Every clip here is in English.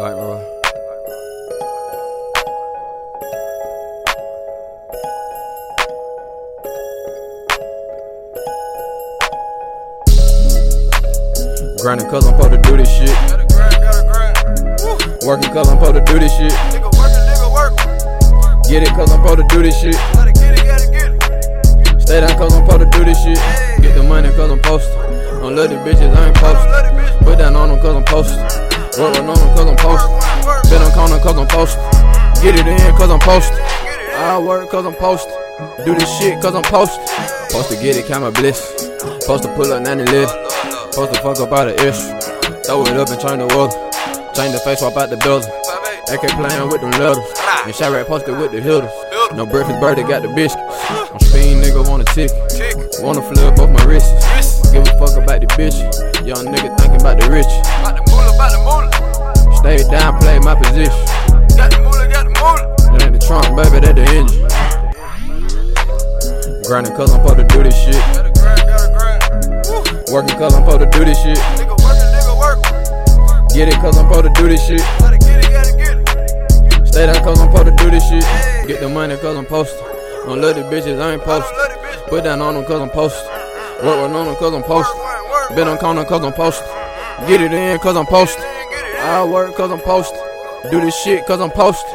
Like, bro. Grinding cause I'm supposed to do this shit. Gotta grind, gotta grind. Working cause I'm supposed to do this shit. Nigga working, nigga work. Get it cause I'm supposed to do this shit. Gotta get it, gotta get it. Stay down cause I'm supposed to do this shit. Get the money cause I'm posted. Don't love these bitches, I ain't posted. Put down on them cause I'm posted. Work on cause I'm posted. Been on corner cause I'm posted. Get it in cause I'm posted. I work cause I'm posted. Do this shit cause I'm posted. Supposed to get it, count my bliss. Supposed to pull up 90 list. Supposed to fuck up out of ish. Throw it up and turn the weather. Change the face, swap out the building. AK playing with them letters. And Chiraq posted with the hitters. No breakfast birthday, got the biscuits. I'm speed, nigga, want a. Tick. Wanna flip off my wrists. Wrist. Give a fuck about the bitch. Young nigga thinking about the rich. My position. Got the moolah, got the moolah. That ain't the trunk, baby, that the engine. Grinding cause I'm supposed to do this shit. Gotta grind, gotta grind. Working cause I'm supposed to do this shit. Nigga working, nigga work. Get it cause I'm supposed to do this shit. Gotta get it, gotta get it. Stay down cause I'm supposed to do this shit. Get the money cause I'm posted. Don't love these bitches, I ain't posted. don't let it bitch. Put down on them cause I'm posted. Work on them cause I'm posted. Work, work, work. Been on corner cause I'm posted. Get it in cause I'm posted. Get it, get it. I work cause I'm posted. Do this shit cause I'm posted.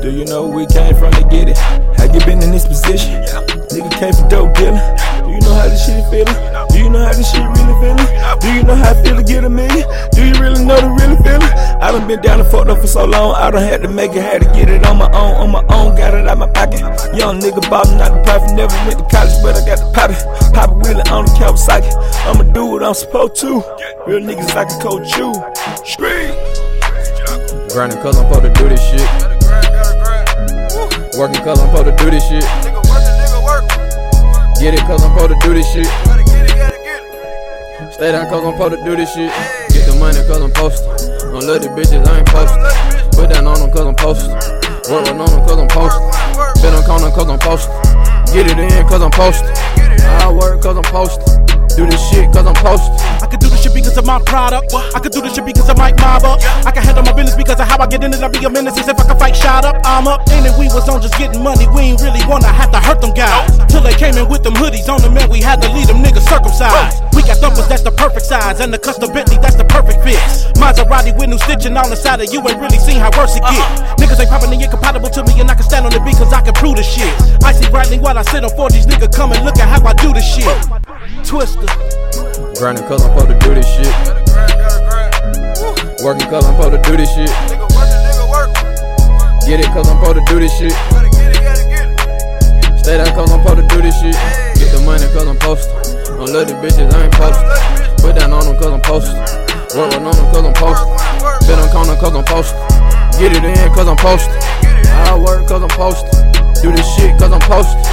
Do you know we came from to get it? How you been in this position? Nigga came from dope dealing. Do you know how this shit feeling? Do you know how this shit really feeling? Do you know how it feel to get a million? Do you really know the really feeling? I done been down and fucked up for so long. I done had to make it, had to get it on my own, on my own. Got it out my pocket. Young nigga ballin' out the profit. Never went to college, but I got the pop Poppy wheeling on the Kawasaki. I'ma do what I'm supposed to. Real niggas like a coach you. Scream. Grinding cause I'm supposed to do this shit. Gotta grind, gotta grind. Woo. Working cause I'm supposed to do this shit. Nigga working, nigga work. Get it cause I'm supposed to do this shit. Gotta get it, gotta get it. Stay down cause I'm supposed to do this shit. Get the money cause I'm posted. Don't love the bitches, I ain't posted. don't let it bitch. Put down on them cause I'm posted. Work on them cause I'm posted. Been on corner cause I'm posted. Get it in cause I'm posted. Get it, I work cause I'm posted. Do this shit cause I'm posted. My product. I can do this shit because I might mob up. I can handle my business because of how I get in it. I be a menace if I can fight shot up. I'm up. And if we was on just getting money, we ain't really wanna have to hurt them guys. Till they came in with them hoodies on them, and we had to leave them niggas circumcised. We got thumpers that's the perfect size, and the custom Bentley that's the perfect fit. Maserati with new stitching on the side of you ain't really seen how worse it get. Niggas ain't popping and incompatible to me, and I can stand on the beat cause I can prove the shit. I see brightly while I sit on 4 these niggas come and look at how I do the shit. Twister. Grinding cause I'm supposed to do this shit. Working cause I'm supposed to do this shit. Get it cause I'm supposed to do this shit. Stay down cause I'm supposed to do this shit. Get the money cause I'm posted. Don't love these bitches, I ain't posted. Put down on them cause I'm posted. Work on them cause I'm posted. Been on corner cause I'm posted. Get it in cause I'm posted. I work cause I'm posted. Do this shit cause I'm posted.